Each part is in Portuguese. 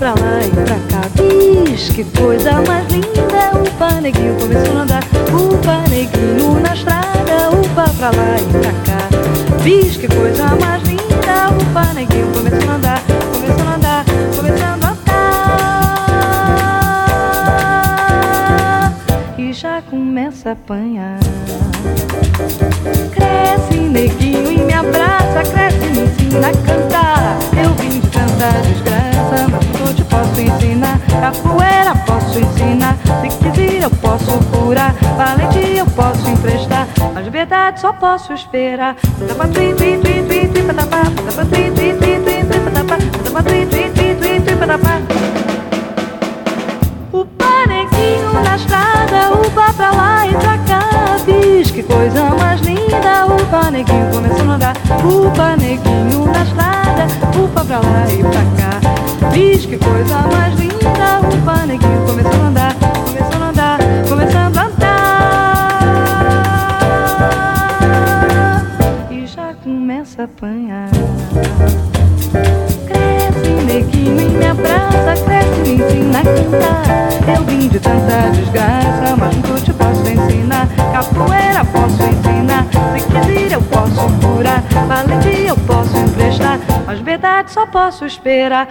pra lá Capoeira posso ensinar, se quiser eu posso curar. Valentia eu posso emprestar, mas verdade só posso esperar. O panequinho na estrada, upa pra lá e pra cá. Diz que coisa mais linda, o panequinho começou a andar. O panequinho na estrada, upa pra lá e pra cá. Diz que coisa mais linda, o panequinho começou a andar, começou a andar, começando a andar. E já começa a apanhar. Cresce, neguinho, e me abraça, cresce, me ensina a cantar. Eu vim de tanta desgraça, mas nunca te posso ensinar. Capoeira posso ensinar, se quiser eu posso curar. Valentia eu posso emprestar, mas verdade só posso esperar.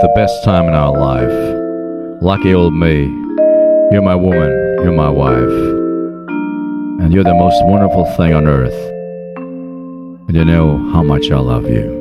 the best time in our life. Lucky old me. You're my woman. You're my wife. And you're the most wonderful thing on earth. And you know how much I love you.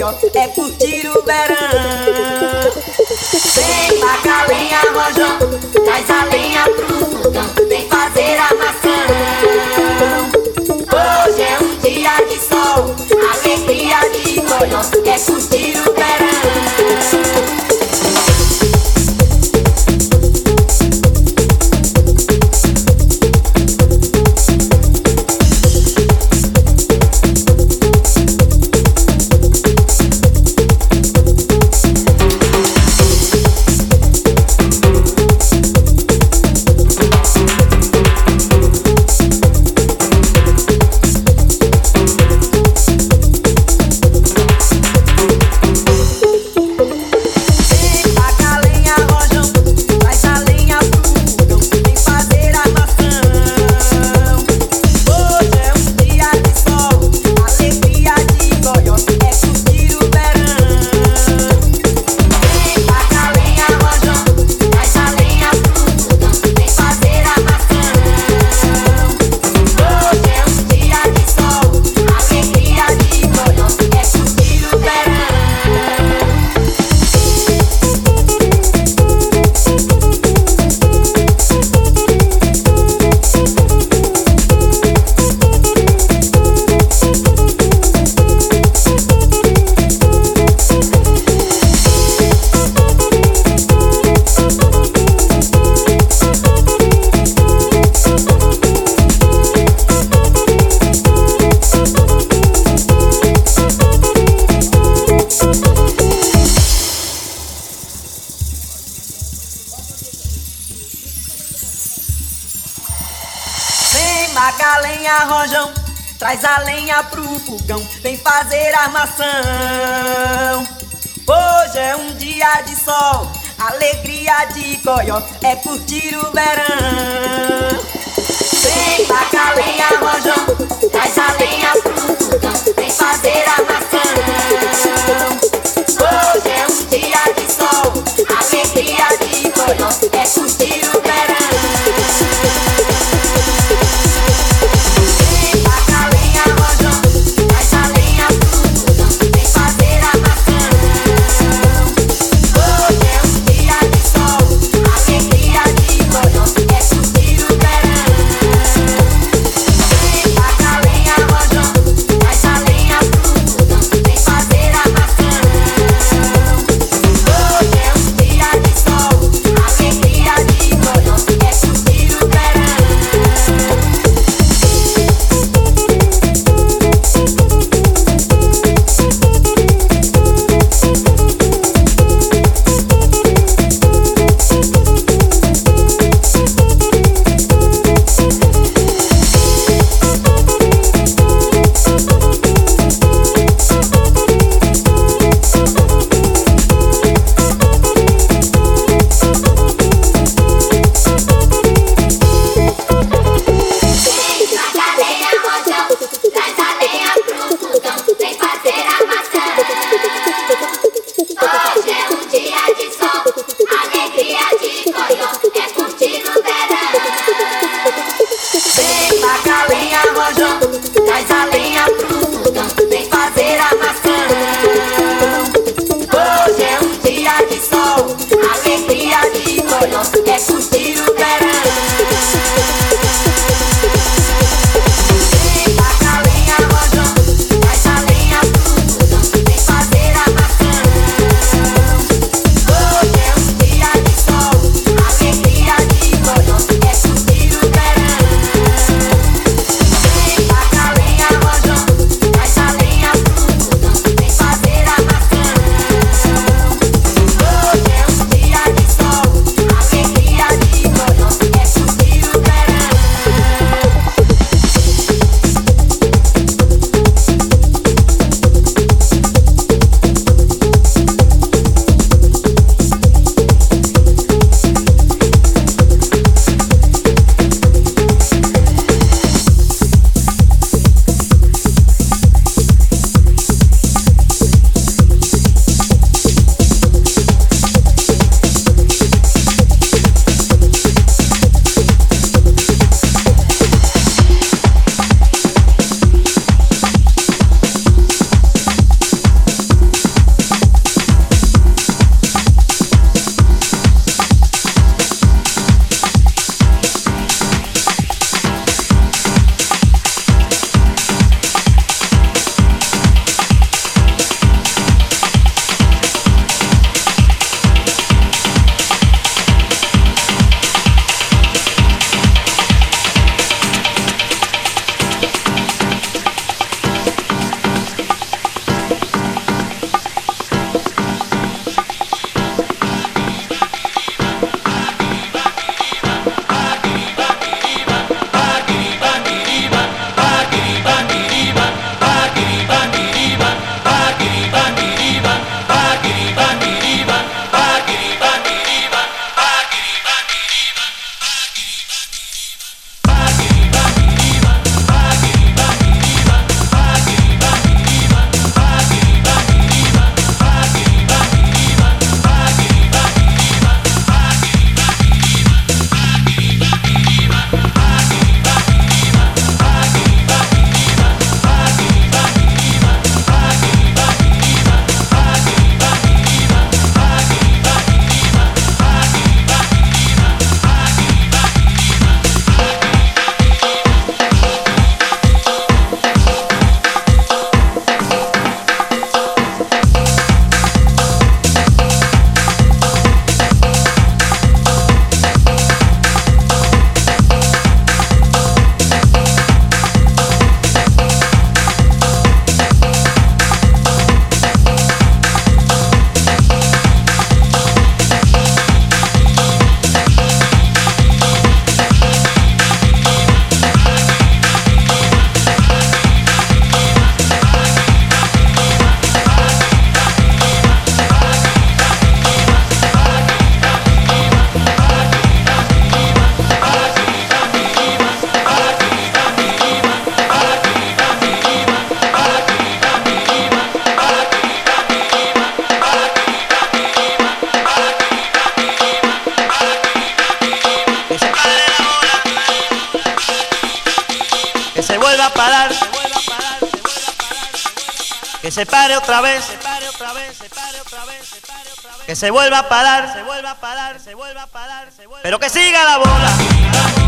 melhor é curtir o verão. Vem pra cá, vem arranjão, traz a lenha pro fundão, vem fazer a maçã. Hoje é um dia de sol, alegria de colhão, é curtir maga, lenha, rojão. Traz a lenha pro fogão, vem fazer armação. Hoje é um dia de sol, alegria de coió, é curtir o verão. Vem a lenha, rojão. Traz a lenha pro fogão, vem fazer armação. Hoje é um dia de sol, alegria de coió, é curtir o verão. asuste pare otra vez, que se vuelva a parar, pero que siga la bola.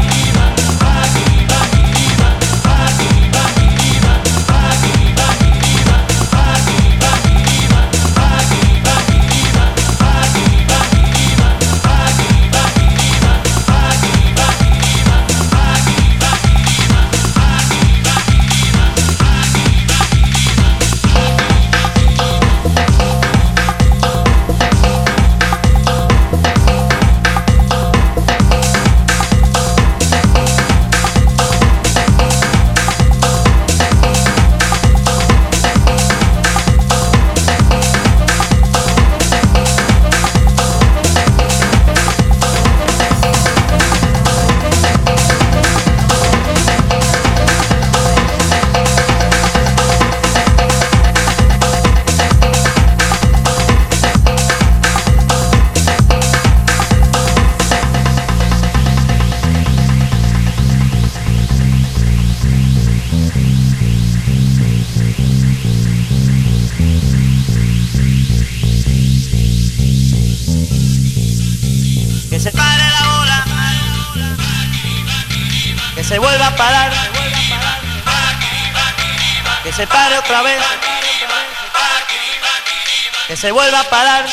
Que se pare otra vez. Que se vuelva a parar.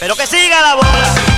Pero que siga la bola.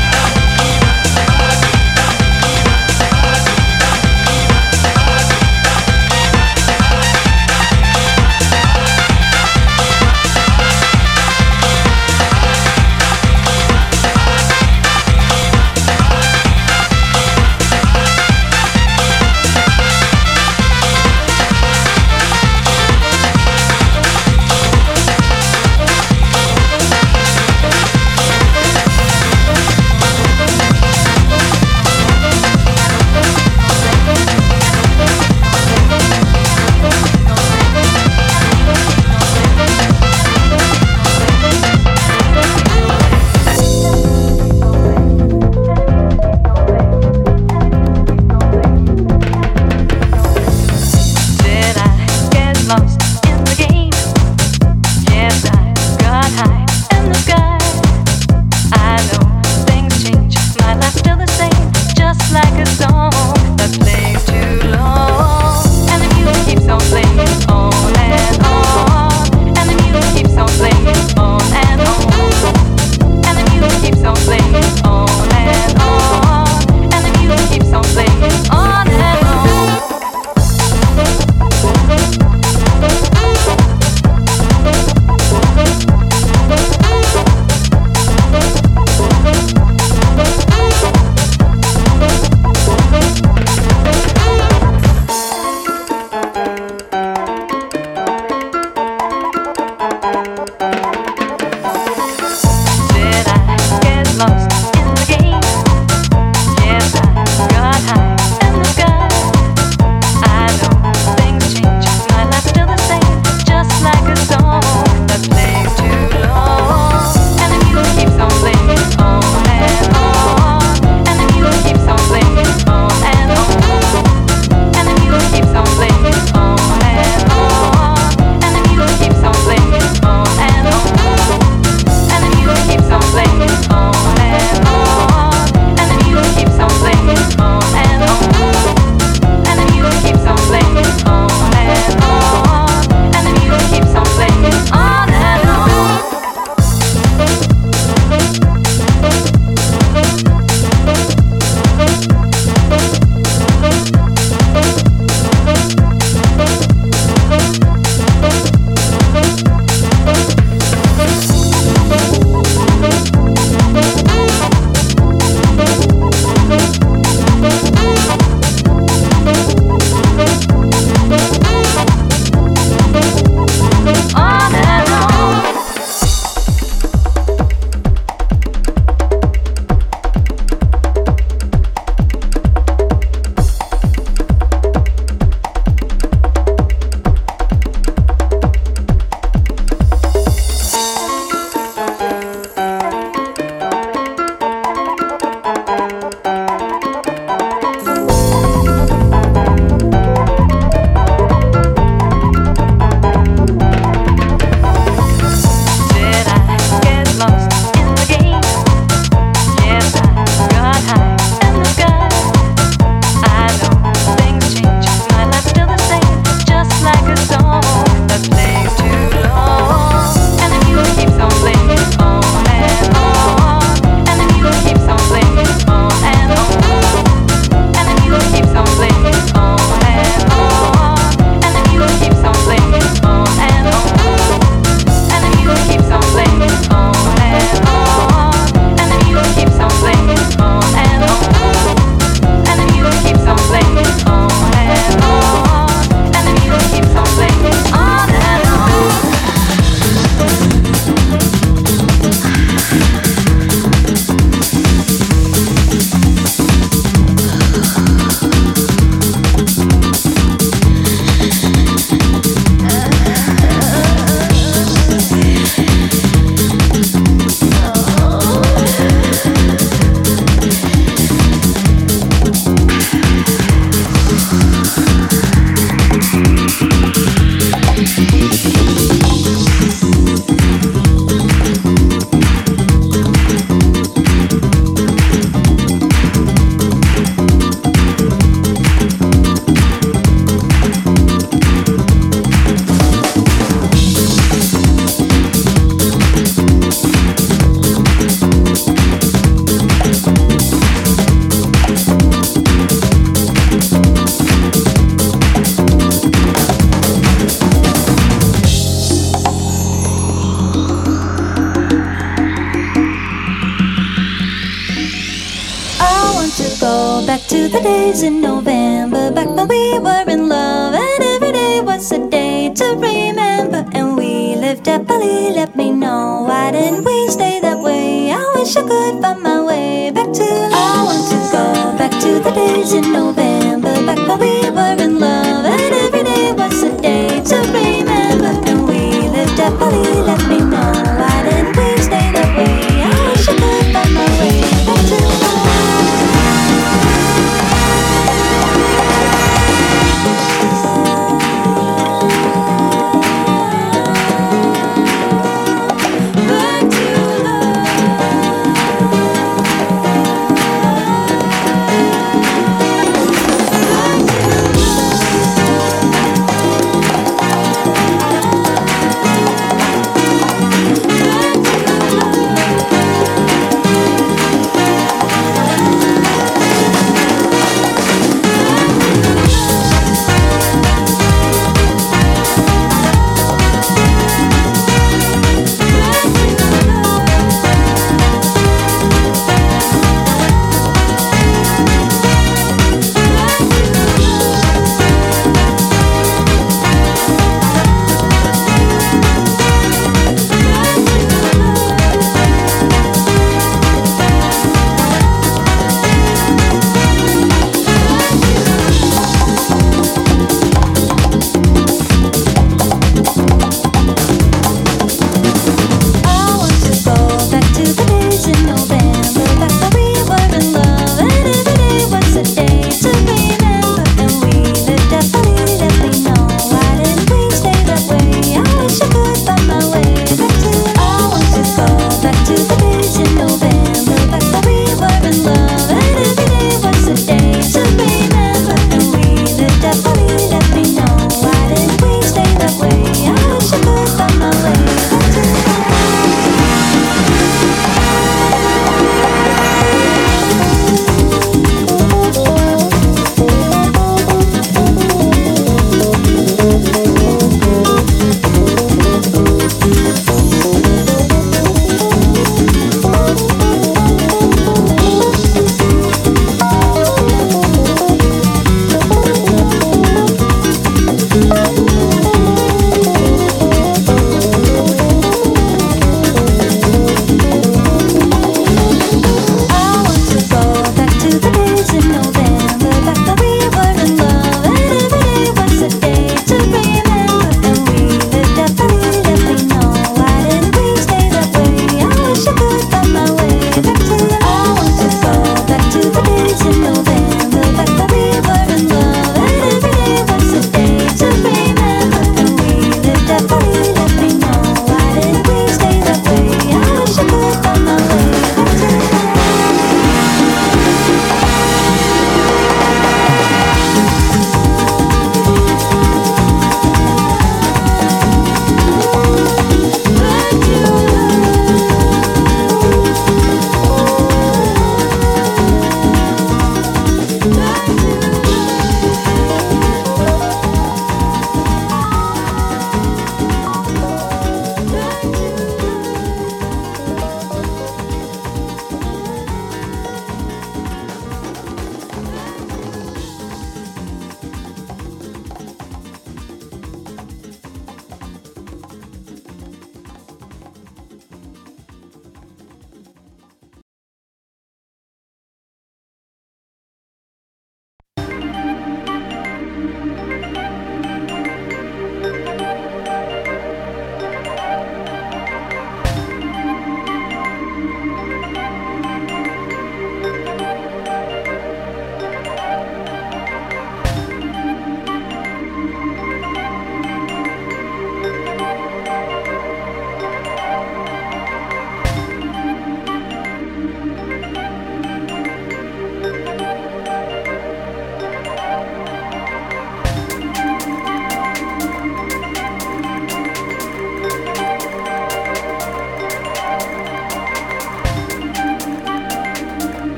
The days in November, back when we were in love, and every day was a day to remember. And we lived happily. Let me know why didn't we stay that way? I wish I could find my way back to. I want to go back to the days in November, back when we were